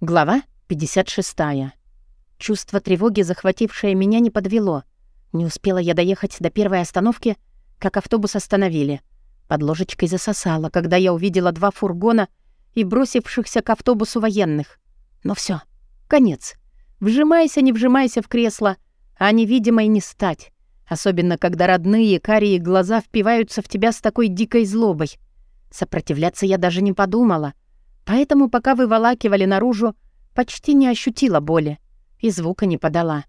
Глава 56. Чувство тревоги, захватившее меня, не подвело. Не успела я доехать до первой остановки, как автобус остановили. Под ложечкой засосало, когда я увидела два фургона и бросившихся к автобусу военных. Но все, конец. Вжимайся, не вжимайся в кресло, а невидимой не стать. Особенно, когда родные карие глаза впиваются в тебя с такой дикой злобой. Сопротивляться я даже не подумала — Поэтому, пока выволакивали наружу, почти не ощутила боли и звука не подала.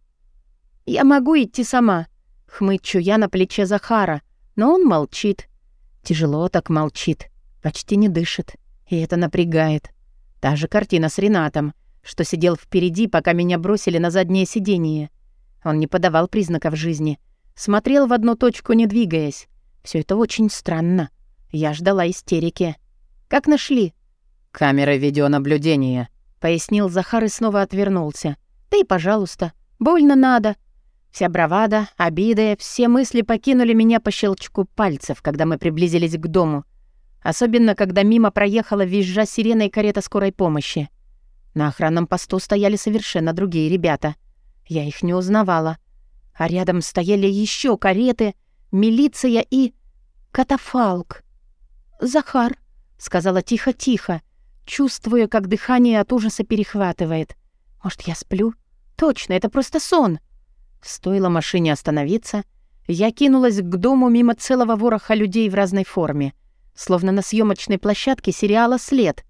«Я могу идти сама», — хмычу я на плече Захара, но он молчит. Тяжело так молчит, почти не дышит, и это напрягает. Та же картина с Ренатом, что сидел впереди, пока меня бросили на заднее сиденье. Он не подавал признаков жизни, смотрел в одну точку, не двигаясь. Все это очень странно. Я ждала истерики. «Как нашли?» «Камера видеонаблюдения», — пояснил Захар и снова отвернулся. «Да и пожалуйста, больно надо». Вся бравада, обиды, все мысли покинули меня по щелчку пальцев, когда мы приблизились к дому. Особенно, когда мимо проехала визжа сирена и карета скорой помощи. На охранном посту стояли совершенно другие ребята. Я их не узнавала. А рядом стояли еще кареты, милиция и... катафалк. «Захар», — сказала тихо-тихо, чувствуя, как дыхание от ужаса перехватывает. Может, я сплю? Точно, это просто сон. Стоило машине остановиться, я кинулась к дому мимо целого вороха людей в разной форме, словно на съемочной площадке сериала «След».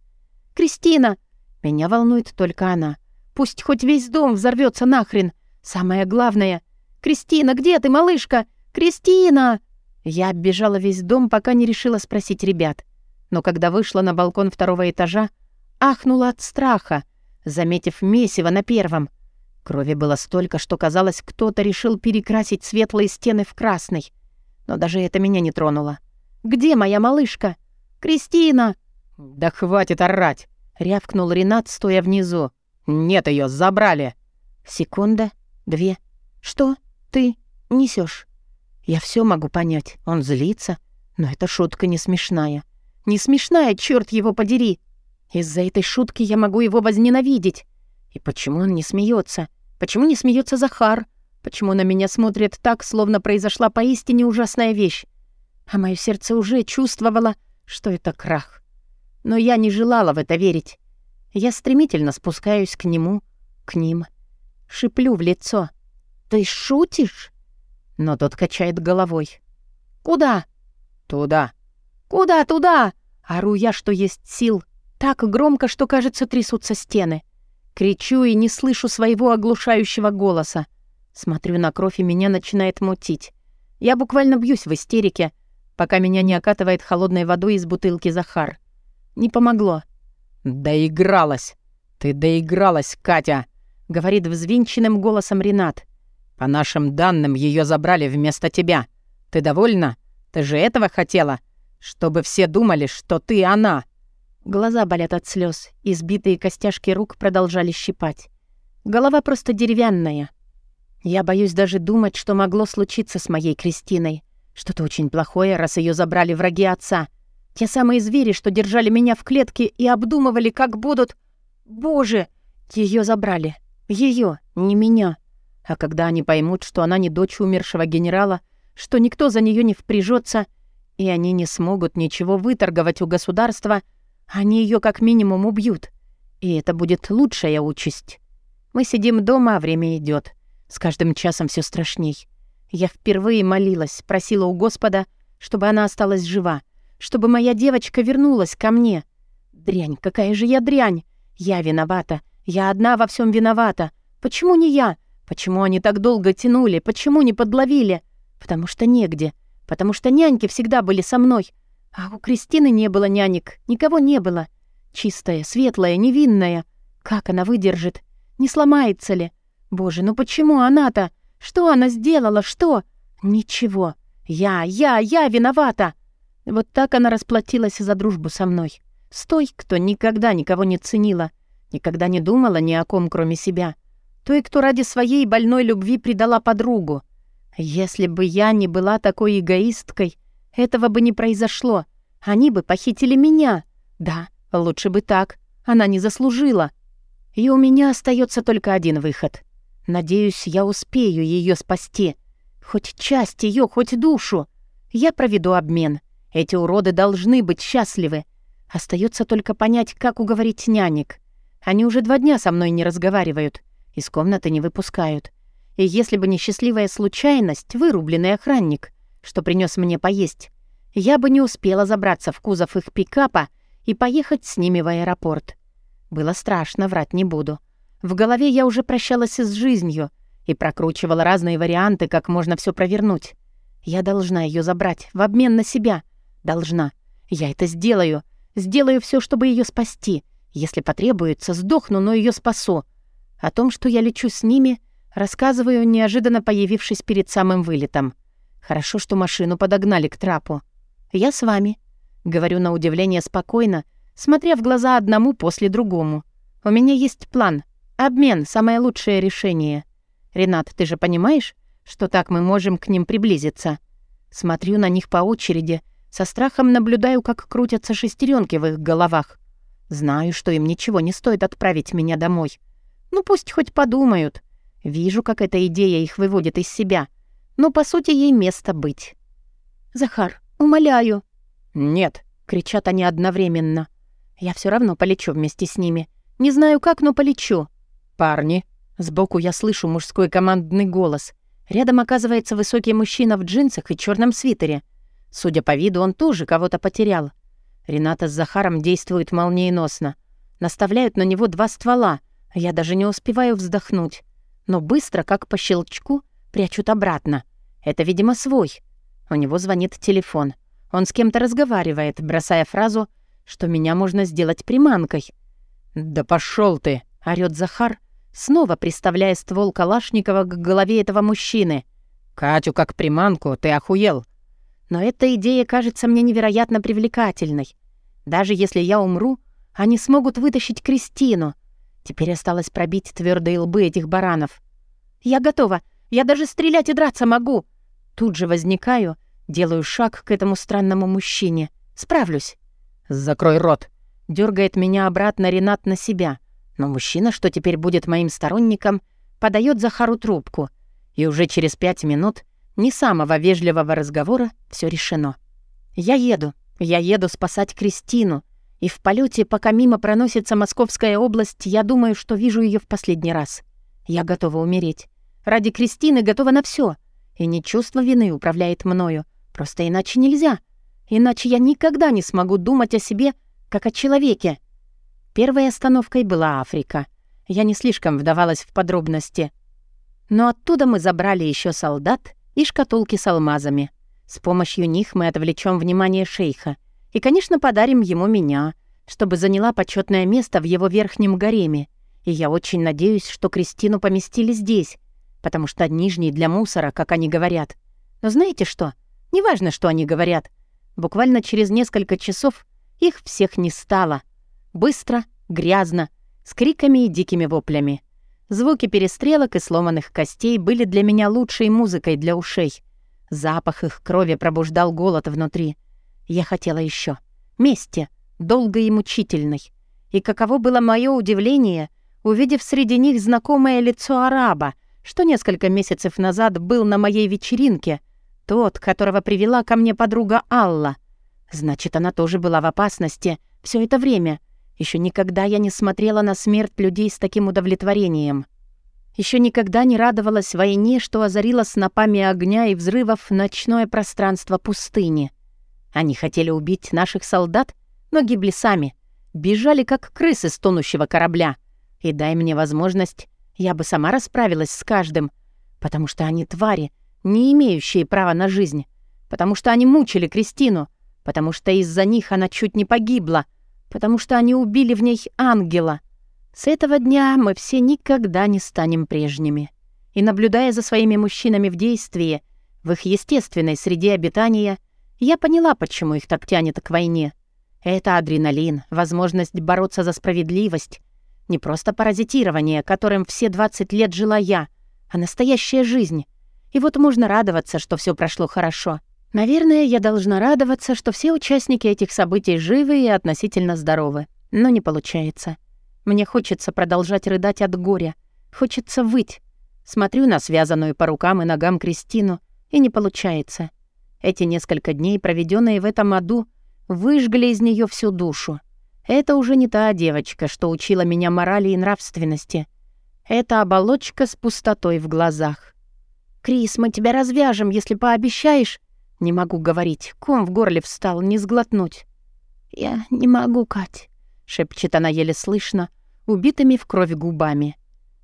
«Кристина!» Меня волнует только она. Пусть хоть весь дом взорвется нахрен. Самое главное... «Кристина, где ты, малышка? Кристина!» Я оббежала весь дом, пока не решила спросить ребят но когда вышла на балкон второго этажа, ахнула от страха, заметив месиво на первом. Крови было столько, что казалось, кто-то решил перекрасить светлые стены в красный. Но даже это меня не тронуло. «Где моя малышка? Кристина!» «Да хватит орать!» — рявкнул Ренат, стоя внизу. «Нет ее, забрали!» Секунда, две. «Что ты несешь? Я все могу понять. Он злится, но эта шутка не смешная. Не смешная, черт его подери. Из-за этой шутки я могу его возненавидеть. И почему он не смеется? Почему не смеется Захар? Почему на меня смотрит так, словно произошла поистине ужасная вещь? А мое сердце уже чувствовало, что это крах. Но я не желала в это верить. Я стремительно спускаюсь к нему, к ним. Шиплю в лицо. «Ты шутишь?» Но тот качает головой. «Куда?» «Туда». «Куда туда?» Ору я, что есть сил, так громко, что, кажется, трясутся стены. Кричу и не слышу своего оглушающего голоса. Смотрю на кровь, и меня начинает мутить. Я буквально бьюсь в истерике, пока меня не окатывает холодной водой из бутылки Захар. Не помогло. «Доигралась! Ты доигралась, Катя!» — говорит взвинченным голосом Ренат. «По нашим данным, ее забрали вместо тебя. Ты довольна? Ты же этого хотела? Чтобы все думали, что ты она!» Глаза болят от слез, избитые костяшки рук продолжали щипать. Голова просто деревянная. Я боюсь даже думать, что могло случиться с моей Кристиной. Что-то очень плохое, раз ее забрали враги отца. Те самые звери, что держали меня в клетке и обдумывали, как будут... Боже! Ее забрали. Ее, не меня. А когда они поймут, что она не дочь умершего генерала, что никто за нее не впряжется, и они не смогут ничего выторговать у государства, они ее как минимум убьют. И это будет лучшая участь. Мы сидим дома, а время идет. С каждым часом все страшней. Я впервые молилась, просила у Господа, чтобы она осталась жива, чтобы моя девочка вернулась ко мне. Дрянь, какая же я дрянь! Я виновата. Я одна во всем виновата. Почему не я? Почему они так долго тянули? Почему не подловили? Потому что негде потому что няньки всегда были со мной. А у Кристины не было нянек, никого не было. Чистая, светлая, невинная. Как она выдержит? Не сломается ли? Боже, ну почему она-то? Что она сделала? Что? Ничего. Я, я, я виновата. Вот так она расплатилась за дружбу со мной. С той, кто никогда никого не ценила, никогда не думала ни о ком, кроме себя. Той, кто ради своей больной любви предала подругу. Если бы я не была такой эгоисткой, этого бы не произошло. Они бы похитили меня. Да, лучше бы так. Она не заслужила. И у меня остается только один выход. Надеюсь, я успею ее спасти. Хоть часть ее, хоть душу. Я проведу обмен. Эти уроды должны быть счастливы. Остается только понять, как уговорить нянек. Они уже два дня со мной не разговаривают, из комнаты не выпускают. И если бы не счастливая случайность, вырубленный охранник, что принес мне поесть, я бы не успела забраться в кузов их пикапа и поехать с ними в аэропорт. Было страшно, врать не буду. В голове я уже прощалась с жизнью и прокручивала разные варианты, как можно все провернуть. Я должна ее забрать в обмен на себя. Должна. Я это сделаю. Сделаю все, чтобы ее спасти. Если потребуется, сдохну, но ее спасу. О том, что я лечу с ними, рассказываю, неожиданно появившись перед самым вылетом. Хорошо, что машину подогнали к трапу. «Я с вами», — говорю на удивление спокойно, смотря в глаза одному после другому. «У меня есть план. Обмен — самое лучшее решение. Ренат, ты же понимаешь, что так мы можем к ним приблизиться?» Смотрю на них по очереди, со страхом наблюдаю, как крутятся шестеренки в их головах. Знаю, что им ничего не стоит отправить меня домой. Ну пусть хоть подумают. Вижу, как эта идея их выводит из себя. Но по сути ей место быть. «Захар, умоляю». «Нет», — кричат они одновременно. «Я все равно полечу вместе с ними. Не знаю как, но полечу». «Парни». Сбоку я слышу мужской командный голос. Рядом оказывается высокий мужчина в джинсах и черном свитере. Судя по виду, он тоже кого-то потерял. Рената с Захаром действуют молниеносно. Наставляют на него два ствола, я даже не успеваю вздохнуть. Но быстро, как по щелчку, прячут обратно. Это, видимо, свой. У него звонит телефон. Он с кем-то разговаривает, бросая фразу, что меня можно сделать приманкой. «Да пошел ты!» — орёт Захар, снова приставляя ствол Калашникова к голове этого мужчины. «Катю как приманку, ты охуел!» Но эта идея кажется мне невероятно привлекательной. Даже если я умру, они смогут вытащить Кристину. Теперь осталось пробить твердые лбы этих баранов. «Я готова. Я даже стрелять и драться могу!» Тут же возникаю, делаю шаг к этому странному мужчине. Справлюсь. «Закрой рот!» Дергает меня обратно Ренат на себя. Но мужчина, что теперь будет моим сторонником, подает Захару трубку. И уже через пять минут не самого вежливого разговора все решено. Я еду. Я еду спасать Кристину. И в полете, пока мимо проносится Московская область, я думаю, что вижу ее в последний раз. Я готова умереть. Ради Кристины готова на все. И не чувство вины управляет мною. Просто иначе нельзя. Иначе я никогда не смогу думать о себе, как о человеке. Первой остановкой была Африка. Я не слишком вдавалась в подробности. Но оттуда мы забрали еще солдат и шкатулки с алмазами. С помощью них мы отвлечем внимание шейха и, конечно, подарим ему меня, чтобы заняла почетное место в его верхнем гареме. И я очень надеюсь, что Кристину поместили здесь, потому что нижний для мусора, как они говорят. Но знаете что? Неважно, что они говорят. Буквально через несколько часов их всех не стало. Быстро, грязно, с криками и дикими воплями. Звуки перестрелок и сломанных костей были для меня лучшей музыкой для ушей. Запах их крови пробуждал голод внутри. Я хотела еще Мести, долгой и мучительной. И каково было мое удивление, увидев среди них знакомое лицо араба, что несколько месяцев назад был на моей вечеринке, тот, которого привела ко мне подруга Алла. Значит, она тоже была в опасности все это время — еще никогда я не смотрела на смерть людей с таким удовлетворением. Еще никогда не радовалась войне, что озарила снопами огня и взрывов ночное пространство пустыни. Они хотели убить наших солдат, но гибли сами. Бежали, как крысы с тонущего корабля. И дай мне возможность, я бы сама расправилась с каждым, потому что они твари, не имеющие права на жизнь, потому что они мучили Кристину, потому что из-за них она чуть не погибла — потому что они убили в ней ангела. С этого дня мы все никогда не станем прежними. И наблюдая за своими мужчинами в действии, в их естественной среде обитания, я поняла, почему их так тянет к войне. Это адреналин, возможность бороться за справедливость. Не просто паразитирование, которым все 20 лет жила я, а настоящая жизнь. И вот можно радоваться, что все прошло хорошо. Наверное, я должна радоваться, что все участники этих событий живы и относительно здоровы. Но не получается. Мне хочется продолжать рыдать от горя. Хочется выть. Смотрю на связанную по рукам и ногам Кристину, и не получается. Эти несколько дней, проведенные в этом аду, выжгли из нее всю душу. Это уже не та девочка, что учила меня морали и нравственности. Это оболочка с пустотой в глазах. «Крис, мы тебя развяжем, если пообещаешь...» Не могу говорить, ком в горле встал, не сглотнуть. «Я не могу, Кать», — шепчет она еле слышно, убитыми в кровь губами.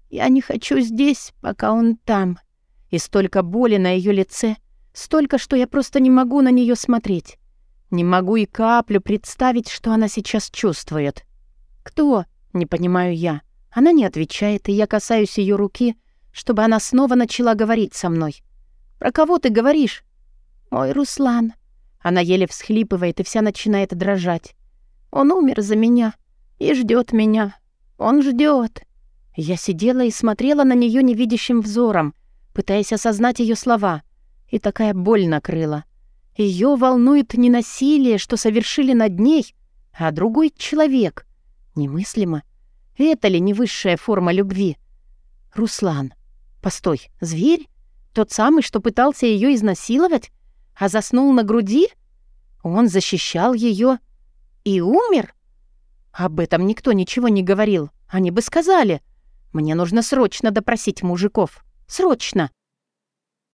«Я не хочу здесь, пока он там». И столько боли на ее лице, столько, что я просто не могу на нее смотреть. Не могу и каплю представить, что она сейчас чувствует. «Кто?» — не понимаю я. Она не отвечает, и я касаюсь ее руки, чтобы она снова начала говорить со мной. «Про кого ты говоришь?» «Мой Руслан». Она еле всхлипывает и вся начинает дрожать. «Он умер за меня и ждет меня. Он ждет. Я сидела и смотрела на нее невидящим взором, пытаясь осознать ее слова, и такая боль накрыла. Ее волнует не насилие, что совершили над ней, а другой человек. Немыслимо. Это ли не высшая форма любви? Руслан. Постой, зверь? Тот самый, что пытался ее изнасиловать, а заснул на груди? Он защищал ее и умер? Об этом никто ничего не говорил. Они бы сказали. Мне нужно срочно допросить мужиков. Срочно.